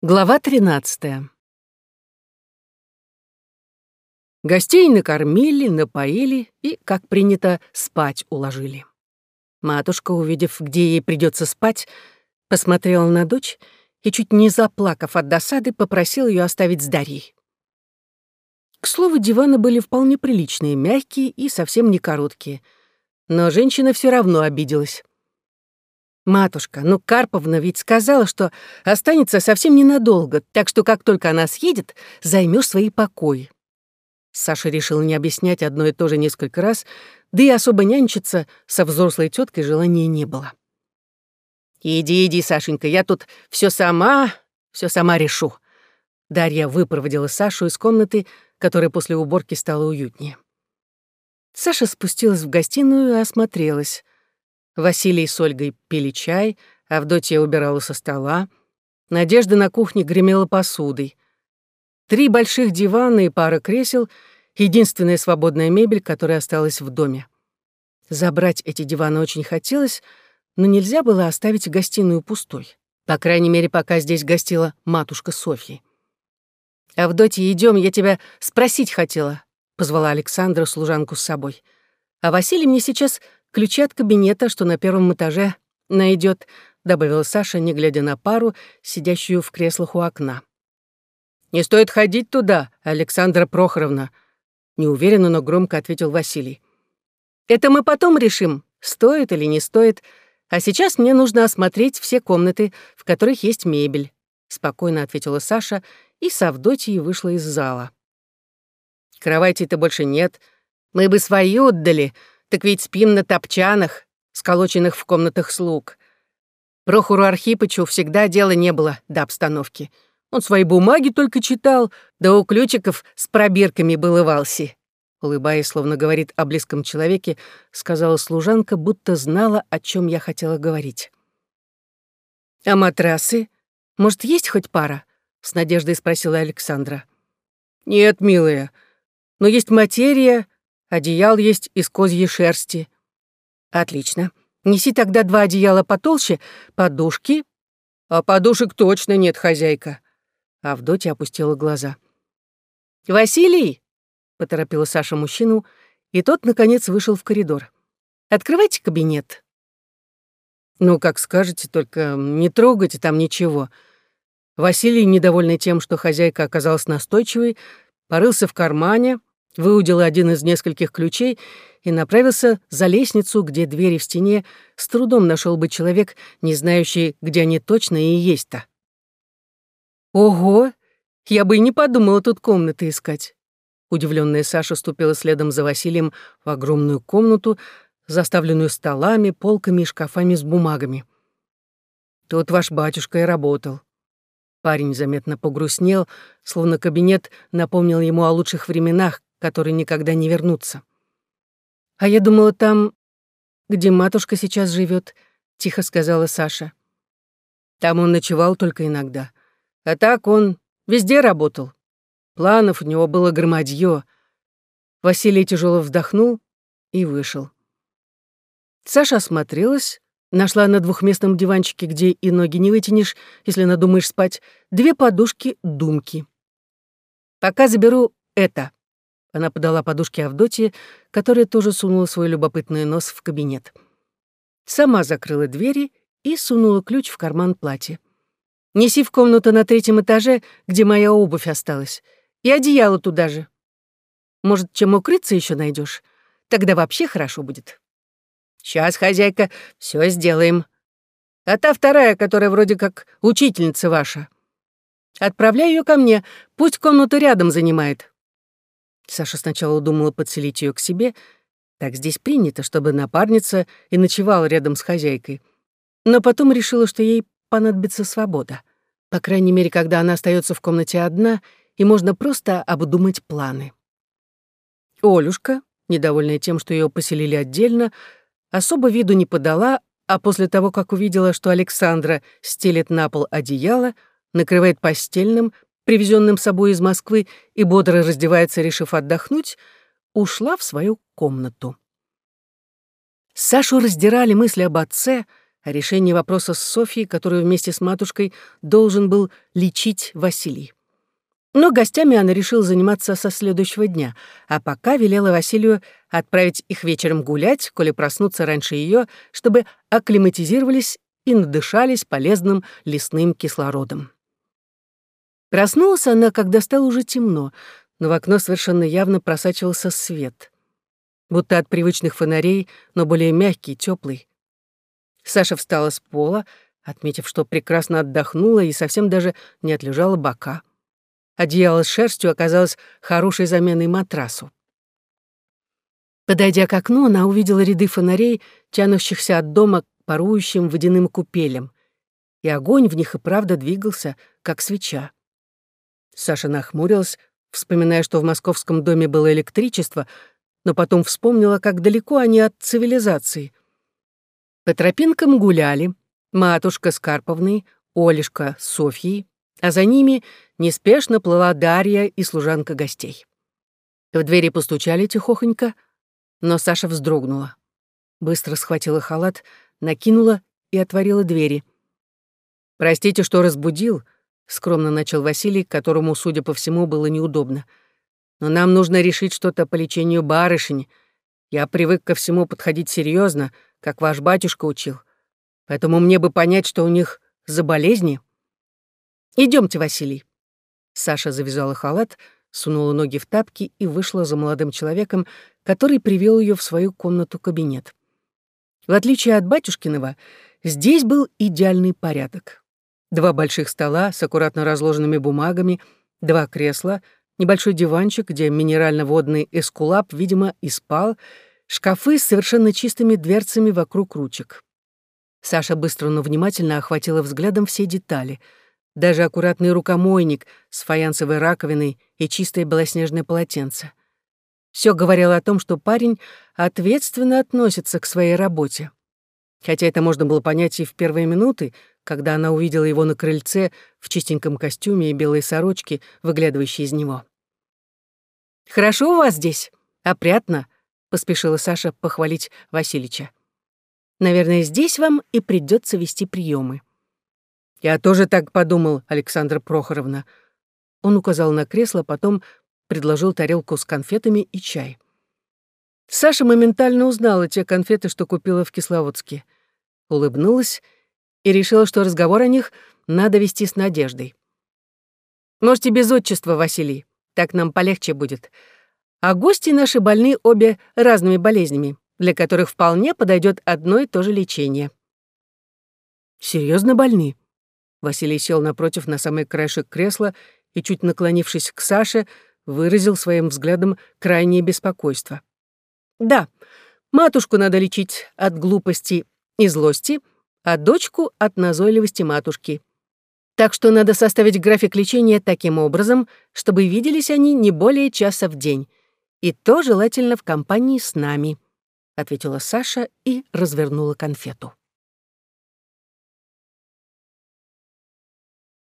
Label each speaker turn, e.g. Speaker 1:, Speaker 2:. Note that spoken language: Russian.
Speaker 1: Глава 13. Гостей накормили, напоили и, как принято, спать уложили. Матушка, увидев, где ей придется спать, посмотрела на дочь и, чуть не заплакав от досады, попросила ее оставить с Дарьей. К слову, диваны были вполне приличные, мягкие и совсем не короткие. Но женщина все равно обиделась. «Матушка, ну Карповна ведь сказала, что останется совсем ненадолго, так что как только она съедет, займешь свои покои». Саша решил не объяснять одно и то же несколько раз, да и особо нянчиться со взрослой теткой желания не было. «Иди, иди, Сашенька, я тут все сама, все сама решу». Дарья выпроводила Сашу из комнаты, которая после уборки стала уютнее. Саша спустилась в гостиную и осмотрелась. Василий с Ольгой пили чай, Авдотья убирала со стола. Надежда на кухне гремела посудой. Три больших дивана и пара кресел — единственная свободная мебель, которая осталась в доме. Забрать эти диваны очень хотелось, но нельзя было оставить гостиную пустой. По крайней мере, пока здесь гостила матушка Софьи. «Авдотья, идем, я тебя спросить хотела», — позвала Александра служанку с собой. «А Василий мне сейчас Ключи от кабинета, что на первом этаже, найдет, добавила Саша, не глядя на пару, сидящую в креслах у окна. «Не стоит ходить туда, Александра Прохоровна», неуверенно, но громко ответил Василий. «Это мы потом решим, стоит или не стоит, а сейчас мне нужно осмотреть все комнаты, в которых есть мебель», спокойно ответила Саша и с Авдотьей вышла из зала. «Кровати-то больше нет. Мы бы свою отдали», так ведь спим на топчанах, сколоченных в комнатах слуг. Прохору Архипычу всегда дела не было до обстановки. Он свои бумаги только читал, да у ключиков с пробирками балывался. Улыбаясь, словно говорит о близком человеке, сказала служанка, будто знала, о чем я хотела говорить. «А матрасы? Может, есть хоть пара?» — с надеждой спросила Александра. «Нет, милая, но есть материя, Одеял есть из козьей шерсти. Отлично. Неси тогда два одеяла потолще, подушки. А подушек точно нет, хозяйка. Авдотья опустила глаза. «Василий!» — поторопила Саша мужчину, и тот, наконец, вышел в коридор. «Открывайте кабинет». «Ну, как скажете, только не трогайте там ничего». Василий, недовольный тем, что хозяйка оказалась настойчивой, порылся в кармане, выудил один из нескольких ключей и направился за лестницу, где двери в стене с трудом нашел бы человек, не знающий, где они точно и есть-то. «Ого! Я бы и не подумала тут комнаты искать!» Удивленная Саша ступила следом за Василием в огромную комнату, заставленную столами, полками и шкафами с бумагами. «Тут ваш батюшка и работал». Парень заметно погрустнел, словно кабинет напомнил ему о лучших временах, которые никогда не вернутся. А я думала, там, где матушка сейчас живет, тихо сказала Саша. Там он ночевал только иногда. А так он везде работал. Планов у него было громадье. Василий тяжело вздохнул и вышел. Саша осмотрелась, нашла на двухместном диванчике, где и ноги не вытянешь, если надумаешь спать, две подушки-думки. «Пока заберу это», она подала подушке Авдотье, которая тоже сунула свой любопытный нос в кабинет. Сама закрыла двери и сунула ключ в карман платья. «Неси в комнату на третьем этаже, где моя обувь осталась, и одеяло туда же. Может, чем укрыться еще найдешь? Тогда вообще хорошо будет». «Сейчас, хозяйка, все сделаем. А та вторая, которая вроде как учительница ваша. Отправляй ее ко мне, пусть комнату рядом занимает. Саша сначала думала подселить ее к себе. Так здесь принято, чтобы напарница и ночевала рядом с хозяйкой. Но потом решила, что ей понадобится свобода. По крайней мере, когда она остается в комнате одна, и можно просто обдумать планы. Олюшка, недовольная тем, что ее поселили отдельно, особо виду не подала, а после того, как увидела, что Александра стелет на пол одеяло, накрывает постельным, привезенным собой из Москвы, и бодро раздевается, решив отдохнуть, ушла в свою комнату. Сашу раздирали мысли об отце, о решении вопроса с Софией, которую вместе с матушкой должен был лечить Василий. Но гостями она решила заниматься со следующего дня, а пока велела Василию отправить их вечером гулять, коли проснуться раньше ее, чтобы акклиматизировались и надышались полезным лесным кислородом. Проснулась она, когда стало уже темно, но в окно совершенно явно просачивался свет. Будто от привычных фонарей, но более мягкий, теплый. Саша встала с пола, отметив, что прекрасно отдохнула и совсем даже не отлежала бока. Одеяло с шерстью оказалось хорошей заменой матрасу. Подойдя к окну, она увидела ряды фонарей, тянущихся от дома к парующим водяным купелям. И огонь в них и правда двигался, как свеча. Саша нахмурилась, вспоминая, что в московском доме было электричество, но потом вспомнила, как далеко они от цивилизации. По тропинкам гуляли матушка с Карповной, Олешка с Софьей, а за ними неспешно плыла Дарья и служанка гостей. В двери постучали тихохонько, но Саша вздрогнула. Быстро схватила халат, накинула и отворила двери. «Простите, что разбудил», — скромно начал Василий, которому, судя по всему, было неудобно. «Но нам нужно решить что-то по лечению барышень. Я привык ко всему подходить серьезно, как ваш батюшка учил. Поэтому мне бы понять, что у них за болезни». Идемте, Василий». Саша завязала халат, сунула ноги в тапки и вышла за молодым человеком, который привел ее в свою комнату-кабинет. В отличие от батюшкиного, здесь был идеальный порядок. Два больших стола с аккуратно разложенными бумагами, два кресла, небольшой диванчик, где минерально-водный эскулап, видимо, и спал, шкафы с совершенно чистыми дверцами вокруг ручек. Саша быстро, но внимательно охватила взглядом все детали — даже аккуратный рукомойник с фаянсовой раковиной и чистое белоснежное полотенце. Все говорило о том, что парень ответственно относится к своей работе. Хотя это можно было понять и в первые минуты, когда она увидела его на крыльце в чистеньком костюме и белой сорочке, выглядывающей из него. «Хорошо у вас здесь, опрятно», — поспешила Саша похвалить Васильича. «Наверное, здесь вам и придется вести приемы. «Я тоже так подумал, Александра Прохоровна». Он указал на кресло, потом предложил тарелку с конфетами и чай. Саша моментально узнала те конфеты, что купила в Кисловодске. Улыбнулась и решила, что разговор о них надо вести с надеждой. «Можете без отчества, Василий, так нам полегче будет. А гости наши больны обе разными болезнями, для которых вполне подойдет одно и то же лечение». Серьезно больны?» Василий сел напротив на самый краешек кресла и, чуть наклонившись к Саше, выразил своим взглядом крайнее беспокойство. «Да, матушку надо лечить от глупости и злости, а дочку — от назойливости матушки. Так что надо составить график лечения таким образом, чтобы виделись они не более часа в день. И то желательно в компании с нами», — ответила Саша и развернула конфету.